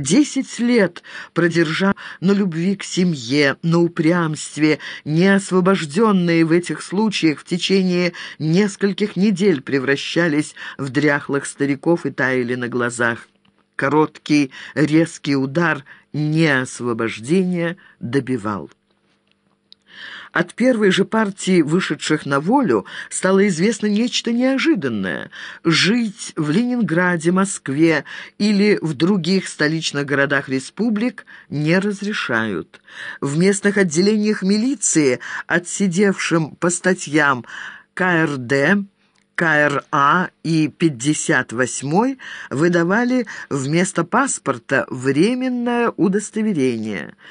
Десять лет продержав на любви к семье, на упрямстве, неосвобожденные в этих случаях в течение нескольких недель превращались в дряхлых стариков и таяли на глазах. Короткий резкий удар неосвобождения добивал. От первой же партии, вышедших на волю, стало известно нечто неожиданное. Жить в Ленинграде, Москве или в других столичных городах республик не разрешают. В местных отделениях милиции, отсидевшим по статьям КРД, КРА и 58 выдавали вместо паспорта временное удостоверение –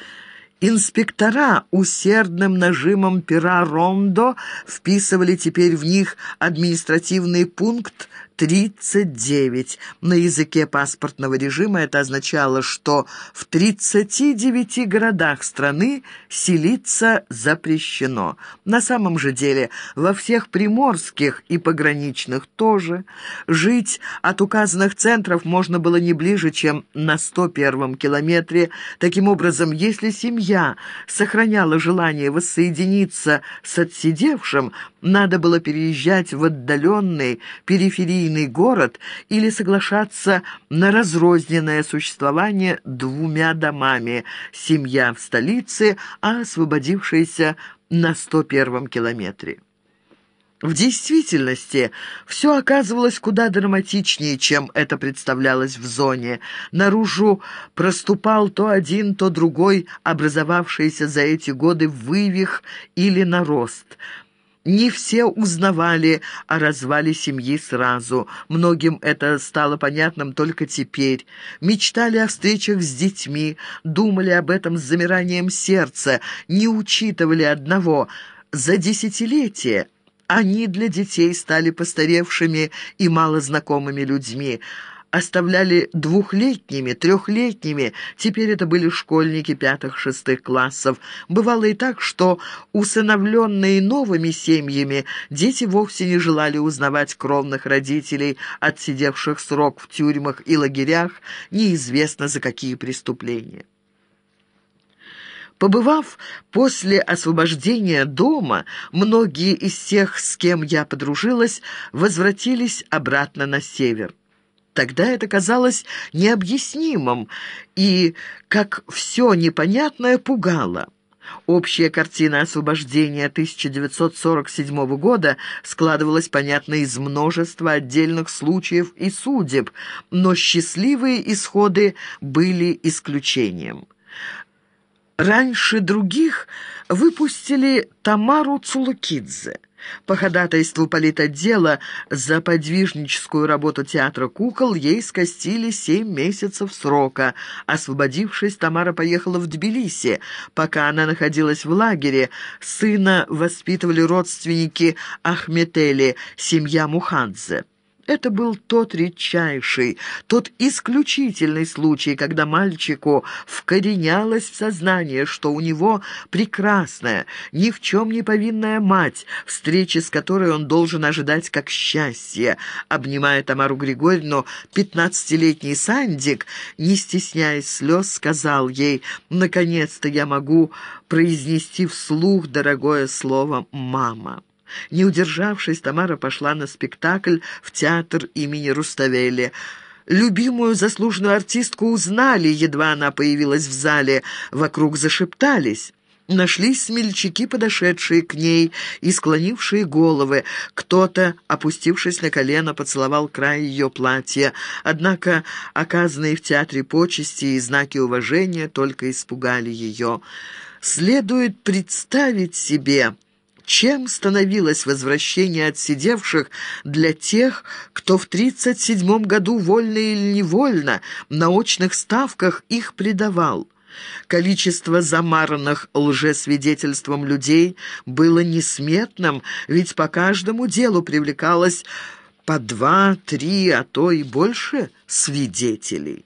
Инспектора усердным нажимом пера Рондо вписывали теперь в них административный пункт 39. На языке паспортного режима это означало, что в 39 городах страны селиться запрещено. На самом же деле во всех приморских и пограничных тоже. Жить от указанных центров можно было не ближе, чем на 101 километре. Таким образом, если семья сохраняла желание воссоединиться с отсидевшим, надо было переезжать в отдаленный периферийный город или соглашаться на разрозненное существование двумя домами, семья в столице, а освободившаяся на 101-м километре. В действительности все оказывалось куда драматичнее, чем это представлялось в зоне. Наружу проступал то один, то другой образовавшийся за эти годы вывих или нарост – не все узнавали о развале семьи сразу. Многим это стало понятным только теперь. Мечтали о встречах с детьми, думали об этом с замиранием сердца, не учитывали одного – за десятилетия они для детей стали постаревшими и малознакомыми людьми оставляли двухлетними, трехлетними, теперь это были школьники пятых-шестых классов. Бывало и так, что, усыновленные новыми семьями, дети вовсе не желали узнавать кровных родителей, отсидевших срок в тюрьмах и лагерях, неизвестно за какие преступления. Побывав после освобождения дома, многие из тех, с кем я подружилась, возвратились обратно на север. Тогда это казалось необъяснимым и, как все непонятное, пугало. Общая картина освобождения 1947 года складывалась, понятно, из множества отдельных случаев и судеб, но счастливые исходы были исключением. Раньше других выпустили Тамару Цулукидзе. По ходатайству политотдела за подвижническую работу театра кукол ей скостили семь месяцев срока. Освободившись, Тамара поехала в Тбилиси. Пока она находилась в лагере, сына воспитывали родственники Ахметели, семья Мухадзе. Это был тот редчайший, тот исключительный случай, когда мальчику вкоренялось в сознание, что у него прекрасная, ни в чем не повинная мать, встречи с которой он должен ожидать как счастье. Обнимая Тамару Григорьевну, пятнадцатилетний Сандик, не стесняясь слез, сказал ей, «Наконец-то я могу произнести вслух дорогое слово «мама». Не удержавшись, Тамара пошла на спектакль в театр имени Руставели. Любимую заслуженную артистку узнали, едва она появилась в зале. Вокруг зашептались. Нашлись смельчаки, подошедшие к ней и склонившие головы. Кто-то, опустившись на колено, поцеловал край ее платья. Однако оказанные в театре почести и знаки уважения только испугали ее. Следует представить себе... Чем становилось возвращение отсидевших для тех, кто в 1937 году вольно или невольно на очных ставках их предавал? Количество замаранных лжесвидетельством людей было несметным, ведь по каждому делу привлекалось по два, три, а то и больше свидетелей.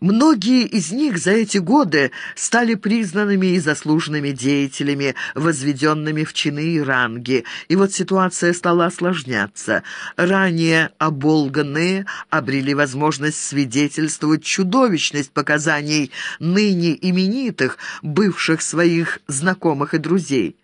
Многие из них за эти годы стали признанными и заслуженными деятелями, возведенными в чины и ранги. И вот ситуация стала осложняться. Ранее оболганные обрели возможность свидетельствовать чудовищность показаний ныне именитых, бывших своих знакомых и друзей.